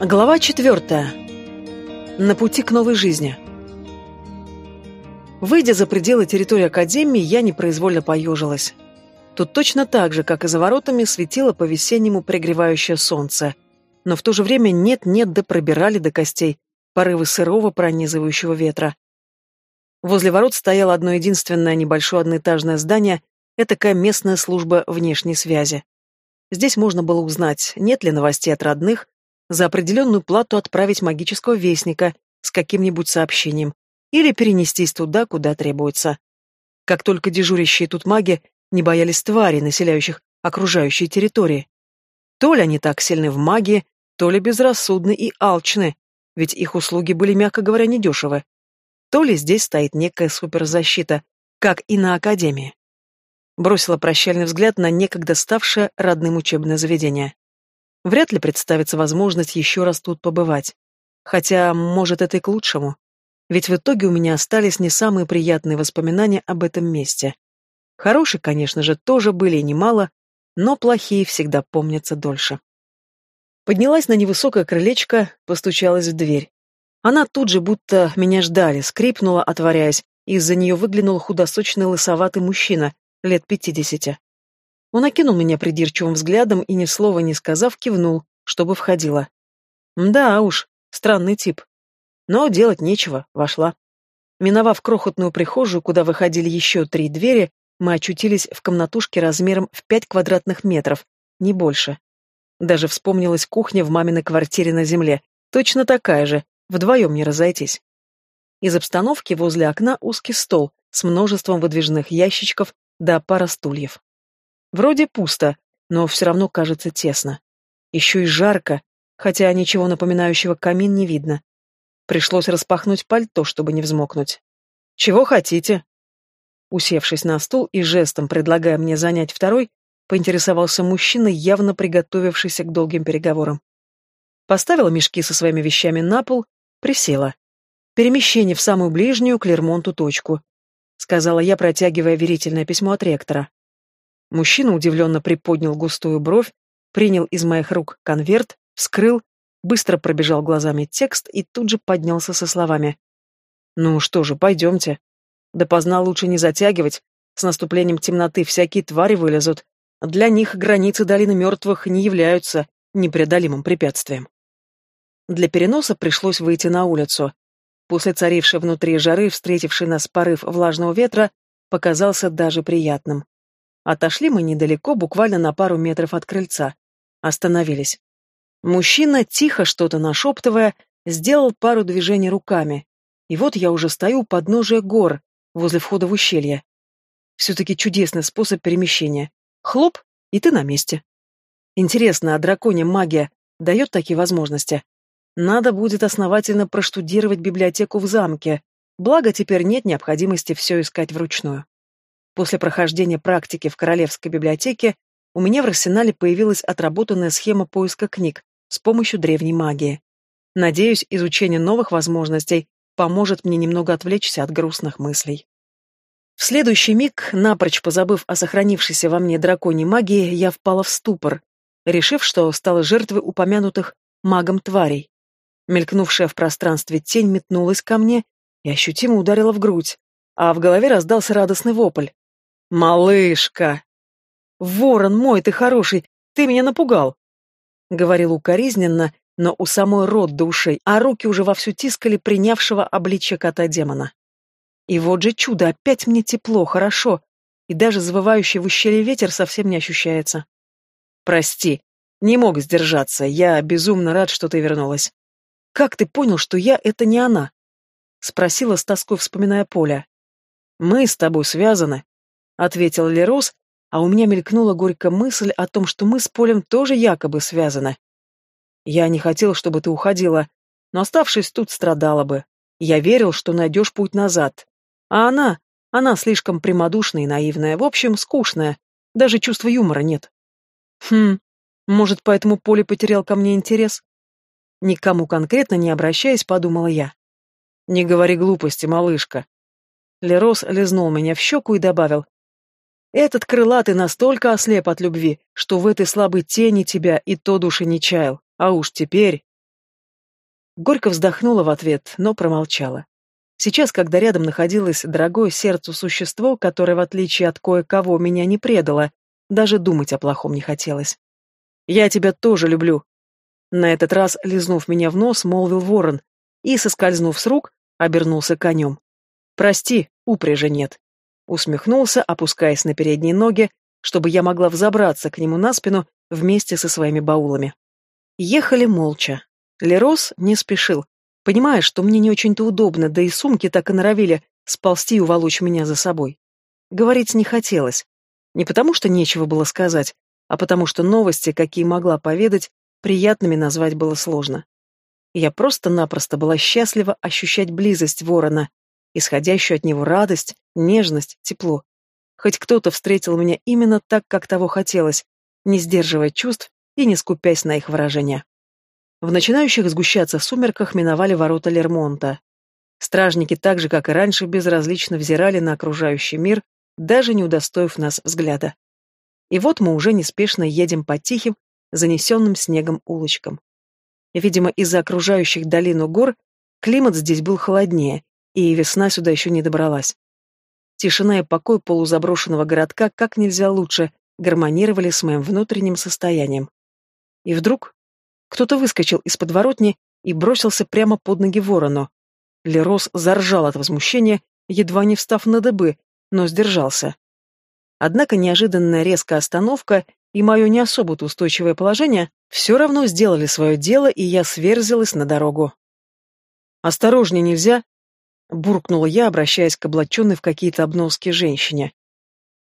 Глава четвертая. На пути к новой жизни. Выйдя за пределы территории Академии, я непроизвольно поежилась. Тут точно так же, как и за воротами, светило по-весеннему пригревающее солнце. Но в то же время нет-нет да пробирали до костей порывы сырого пронизывающего ветра. Возле ворот стояло одно единственное небольшое одноэтажное здание, этакая местная служба внешней связи. Здесь можно было узнать, нет ли новостей от родных, за определенную плату отправить магического вестника с каким-нибудь сообщением или перенестись туда, куда требуется. Как только дежурящие тут маги не боялись тварей, населяющих окружающие территории. То ли они так сильны в магии, то ли безрассудны и алчны, ведь их услуги были, мягко говоря, недешевы. То ли здесь стоит некая суперзащита, как и на Академии. Бросила прощальный взгляд на некогда ставшее родным учебное заведение. Вряд ли представится возможность еще раз тут побывать. Хотя, может, это и к лучшему. Ведь в итоге у меня остались не самые приятные воспоминания об этом месте. Хорошие, конечно же, тоже были и немало, но плохие всегда помнятся дольше. Поднялась на невысокое крылечко, постучалась в дверь. Она тут же будто меня ждали, скрипнула, отворяясь, и из-за нее выглянул худосочный лысоватый мужчина, лет пятидесяти. Он окинул меня придирчивым взглядом и, ни слова не сказав, кивнул, чтобы входила. Да уж, странный тип. Но делать нечего, вошла. Миновав крохотную прихожую, куда выходили еще три двери, мы очутились в комнатушке размером в пять квадратных метров, не больше. Даже вспомнилась кухня в маминой квартире на земле, точно такая же, вдвоем не разойтись. Из обстановки возле окна узкий стол с множеством выдвижных ящичков да пара стульев. Вроде пусто, но все равно кажется тесно. Еще и жарко, хотя ничего напоминающего камин не видно. Пришлось распахнуть пальто, чтобы не взмокнуть. «Чего хотите?» Усевшись на стул и жестом предлагая мне занять второй, поинтересовался мужчина, явно приготовившийся к долгим переговорам. Поставила мешки со своими вещами на пол, присела. Перемещение в самую ближнюю к Лермонту точку, сказала я, протягивая верительное письмо от ректора. Мужчина удивленно приподнял густую бровь, принял из моих рук конверт, вскрыл, быстро пробежал глазами текст и тут же поднялся со словами. «Ну что же, пойдемте. Допоздна лучше не затягивать. С наступлением темноты всякие твари вылезут. Для них границы долины мертвых не являются непреодолимым препятствием». Для переноса пришлось выйти на улицу. После царившей внутри жары, встретивший нас порыв влажного ветра, показался даже приятным. Отошли мы недалеко, буквально на пару метров от крыльца. Остановились. Мужчина, тихо что-то нашептывая, сделал пару движений руками. И вот я уже стою у подножия гор, возле входа в ущелье. Все-таки чудесный способ перемещения. Хлоп, и ты на месте. Интересно, а драконья магия дает такие возможности? Надо будет основательно проштудировать библиотеку в замке, благо теперь нет необходимости все искать вручную. После прохождения практики в Королевской библиотеке у меня в арсенале появилась отработанная схема поиска книг с помощью древней магии. Надеюсь, изучение новых возможностей поможет мне немного отвлечься от грустных мыслей. В следующий миг, напрочь позабыв о сохранившейся во мне драконьей магии, я впала в ступор, решив, что стала жертвой упомянутых магом тварей. Мелькнувшая в пространстве тень метнулась ко мне и ощутимо ударила в грудь, а в голове раздался радостный вопль. «Малышка!» «Ворон мой, ты хороший! Ты меня напугал!» Говорил укоризненно, но у самой рот до ушей, а руки уже вовсю тискали принявшего обличье кота-демона. И вот же чудо, опять мне тепло, хорошо, и даже завывающий в ущелье ветер совсем не ощущается. «Прости, не мог сдержаться, я безумно рад, что ты вернулась. Как ты понял, что я — это не она?» Спросила с тоской, вспоминая Поля. «Мы с тобой связаны», ответил Лерос, а у меня мелькнула горькая мысль о том, что мы с Полем тоже якобы связаны. Я не хотел, чтобы ты уходила, но оставшись тут, страдала бы. Я верил, что найдешь путь назад. А она, она слишком прямодушная и наивная, в общем, скучная. Даже чувства юмора нет. Хм, может, поэтому Поле потерял ко мне интерес? Никому конкретно не обращаясь, подумала я. Не говори глупости, малышка. Лерос лизнул меня в щеку и добавил. Этот крылатый настолько ослеп от любви, что в этой слабой тени тебя и то души не чаял. А уж теперь... Горько вздохнула в ответ, но промолчала. Сейчас, когда рядом находилось дорогое сердцу существо, которое, в отличие от кое-кого, меня не предало, даже думать о плохом не хотелось. «Я тебя тоже люблю», на этот раз, лизнув меня в нос, молвил ворон и, соскользнув с рук, обернулся конем. «Прости, упряжи нет». Усмехнулся, опускаясь на передние ноги, чтобы я могла взобраться к нему на спину вместе со своими баулами. Ехали молча. Лерос не спешил, понимая, что мне не очень-то удобно, да и сумки так и норовили сползти и уволочь меня за собой. Говорить не хотелось. Не потому, что нечего было сказать, а потому что новости, какие могла поведать, приятными назвать было сложно. Я просто-напросто была счастлива ощущать близость ворона, исходящую от него радость, нежность, тепло. Хоть кто-то встретил меня именно так, как того хотелось, не сдерживая чувств и не скупясь на их выражения. В начинающих сгущаться сумерках миновали ворота Лермонта. Стражники так же, как и раньше, безразлично взирали на окружающий мир, даже не удостоив нас взгляда. И вот мы уже неспешно едем по тихим, занесенным снегом улочкам. Видимо, из-за окружающих долину гор климат здесь был холоднее, и весна сюда еще не добралась. Тишина и покой полузаброшенного городка как нельзя лучше гармонировали с моим внутренним состоянием. И вдруг кто-то выскочил из подворотни и бросился прямо под ноги ворону. Лерос заржал от возмущения, едва не встав на дыбы, но сдержался. Однако неожиданная резкая остановка и мое не особо-то устойчивое положение все равно сделали свое дело, и я сверзилась на дорогу. «Осторожнее нельзя!» — буркнула я, обращаясь к облаченной в какие-то обноски женщине.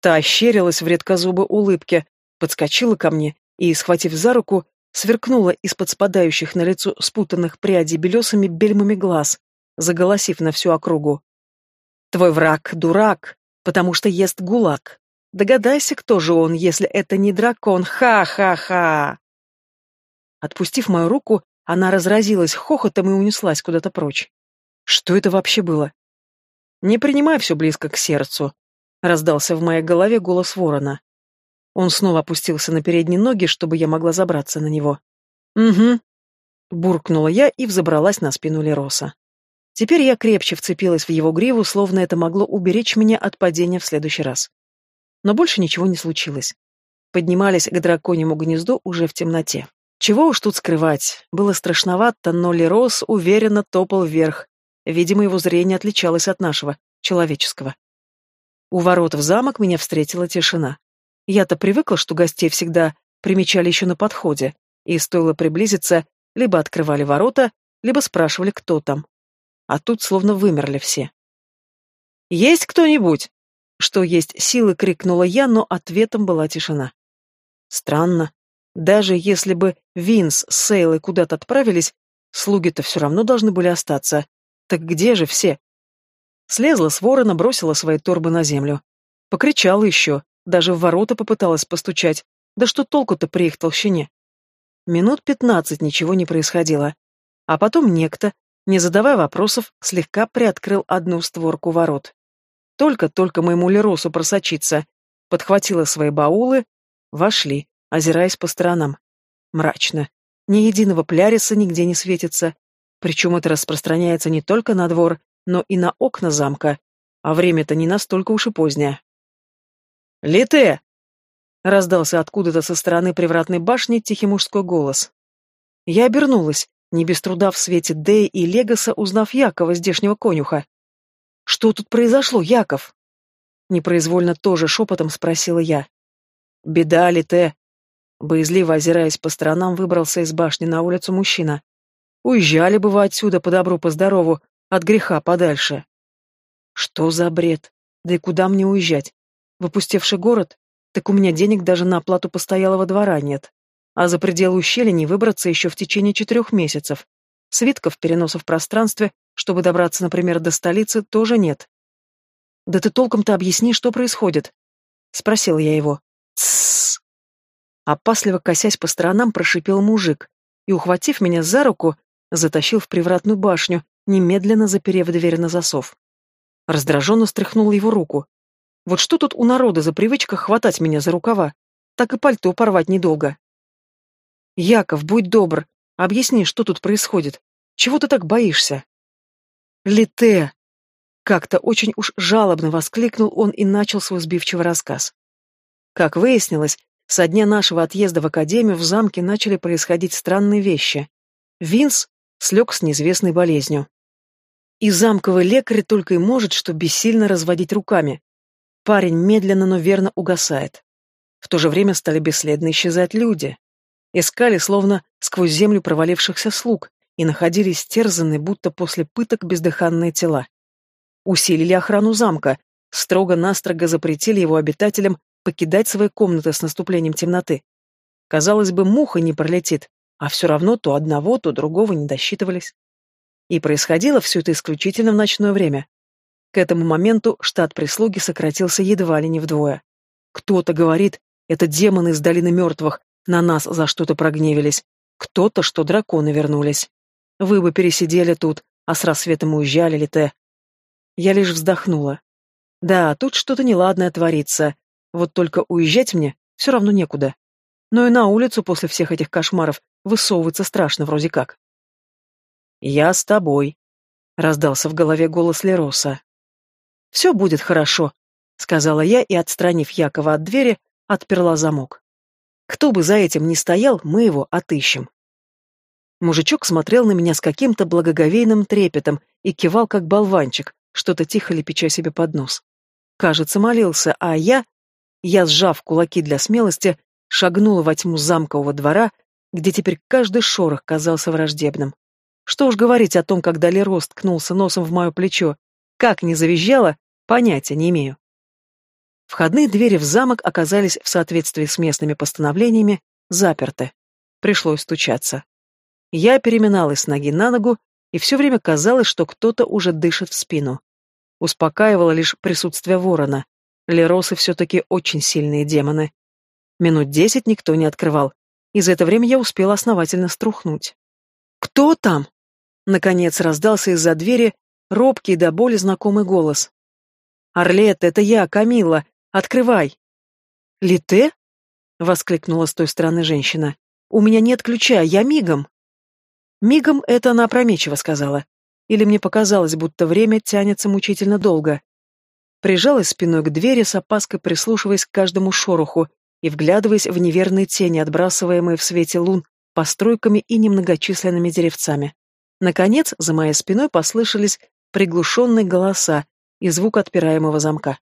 Та ощерилась в редкозубой улыбке, подскочила ко мне и, схватив за руку, сверкнула из-под спадающих на лицо спутанных прядей белесыми бельмами глаз, заголосив на всю округу. «Твой враг — дурак, потому что ест гулаг. Догадайся, кто же он, если это не дракон. Ха-ха-ха!» Отпустив мою руку, она разразилась хохотом и унеслась куда-то прочь. Что это вообще было? «Не принимай все близко к сердцу», — раздался в моей голове голос ворона. Он снова опустился на передние ноги, чтобы я могла забраться на него. «Угу», — буркнула я и взобралась на спину Лероса. Теперь я крепче вцепилась в его гриву, словно это могло уберечь меня от падения в следующий раз но больше ничего не случилось. Поднимались к драконьему гнезду уже в темноте. Чего уж тут скрывать, было страшновато, но Лерос уверенно топал вверх. Видимо, его зрение отличалось от нашего, человеческого. У ворот в замок меня встретила тишина. Я-то привыкла, что гостей всегда примечали еще на подходе, и стоило приблизиться, либо открывали ворота, либо спрашивали, кто там. А тут словно вымерли все. «Есть кто-нибудь?» Что есть силы, крикнула я, но ответом была тишина. Странно. Даже если бы Винс с Сейлой куда-то отправились, слуги-то все равно должны были остаться. Так где же все? Слезла с ворона, бросила свои торбы на землю. Покричала еще, даже в ворота попыталась постучать. Да что толку-то при их толщине? Минут пятнадцать ничего не происходило. А потом некто, не задавая вопросов, слегка приоткрыл одну створку ворот. Только-только моему Леросу просочиться. Подхватила свои баулы, вошли, озираясь по сторонам. Мрачно. Ни единого пляриса нигде не светится. Причем это распространяется не только на двор, но и на окна замка. А время-то не настолько уж и позднее. «Лите!» — раздался откуда-то со стороны привратной башни тихий мужской голос. Я обернулась, не без труда в свете Дэи и Легоса узнав Якова, здешнего конюха. Что тут произошло, Яков? Непроизвольно тоже шепотом спросила я. Беда ли ты? Боязливо озираясь по сторонам, выбрался из башни на улицу мужчина. Уезжали бы вы отсюда по добру, по здорову, от греха подальше. Что за бред? Да и куда мне уезжать? В опустевший город? Так у меня денег даже на оплату постоялого двора нет. А за пределы ущелья не выбраться еще в течение четырех месяцев. Свитков переноса в пространстве чтобы добраться, например, до столицы, тоже нет. «Да ты толком-то объясни, что происходит?» — спросил я его. «Тссс!» Опасливо косясь по сторонам, прошипел мужик и, ухватив меня за руку, затащил в привратную башню, немедленно заперев дверь на засов. Раздраженно стряхнул его руку. Вот что тут у народа за привычка хватать меня за рукава? Так и пальто порвать недолго. «Яков, будь добр, объясни, что тут происходит. Чего ты так боишься?» «Лите!» Как-то очень уж жалобно воскликнул он и начал свой сбивчивый рассказ. Как выяснилось, со дня нашего отъезда в академию в замке начали происходить странные вещи. Винс слег с неизвестной болезнью. И замковый лекарь только и может, что бессильно разводить руками. Парень медленно, но верно угасает. В то же время стали бесследно исчезать люди. Искали, словно сквозь землю провалившихся слуг, и находили стерзанные, будто после пыток бездыханные тела. Усилили охрану замка, строго-настрого запретили его обитателям покидать свои комнаты с наступлением темноты. Казалось бы, муха не пролетит, а все равно то одного, то другого не досчитывались. И происходило все это исключительно в ночное время. К этому моменту штат прислуги сократился едва ли не вдвое. Кто-то говорит, это демоны из долины мертвых, на нас за что-то прогневились. Кто-то, что драконы вернулись. Вы бы пересидели тут, а с рассветом уезжали ли ты? Я лишь вздохнула. Да, тут что-то неладное творится. Вот только уезжать мне все равно некуда. Но и на улицу после всех этих кошмаров высовываться страшно вроде как. «Я с тобой», — раздался в голове голос Лероса. «Все будет хорошо», — сказала я и, отстранив Якова от двери, отперла замок. «Кто бы за этим ни стоял, мы его отыщем». Мужичок смотрел на меня с каким-то благоговейным трепетом и кивал, как болванчик, что-то тихо лепеча себе под нос. Кажется, молился, а я, я, сжав кулаки для смелости, шагнула во тьму замкового двора, где теперь каждый шорох казался враждебным. Что уж говорить о том, когда Лерос ткнулся носом в мое плечо. Как не завизжала, понятия не имею. Входные двери в замок оказались в соответствии с местными постановлениями заперты. Пришлось стучаться. Я переминалась с ноги на ногу, и все время казалось, что кто-то уже дышит в спину. Успокаивало лишь присутствие ворона. Леросы все-таки очень сильные демоны. Минут десять никто не открывал, и за это время я успела основательно струхнуть. «Кто там?» Наконец раздался из-за двери робкий до боли знакомый голос. «Орлет, это я, Камила! Открывай!» «Лите?» — воскликнула с той стороны женщина. «У меня нет ключа, я мигом!» «Мигом» — это она опрометчиво сказала. Или мне показалось, будто время тянется мучительно долго. Прижалась спиной к двери, с опаской прислушиваясь к каждому шороху и вглядываясь в неверные тени, отбрасываемые в свете лун постройками и немногочисленными деревцами. Наконец, за моей спиной послышались приглушенные голоса и звук отпираемого замка.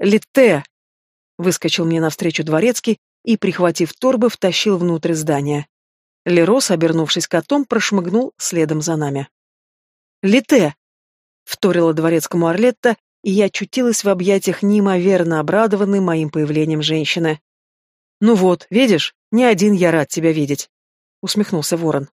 «Литте!» — выскочил мне навстречу дворецкий и, прихватив торбы, втащил внутрь здания. Лерос, обернувшись котом, прошмыгнул следом за нами. «Лите!» — вторила дворецкому Орлетта, и я очутилась в объятиях неимоверно обрадованной моим появлением женщины. «Ну вот, видишь, не один я рад тебя видеть», — усмехнулся ворон.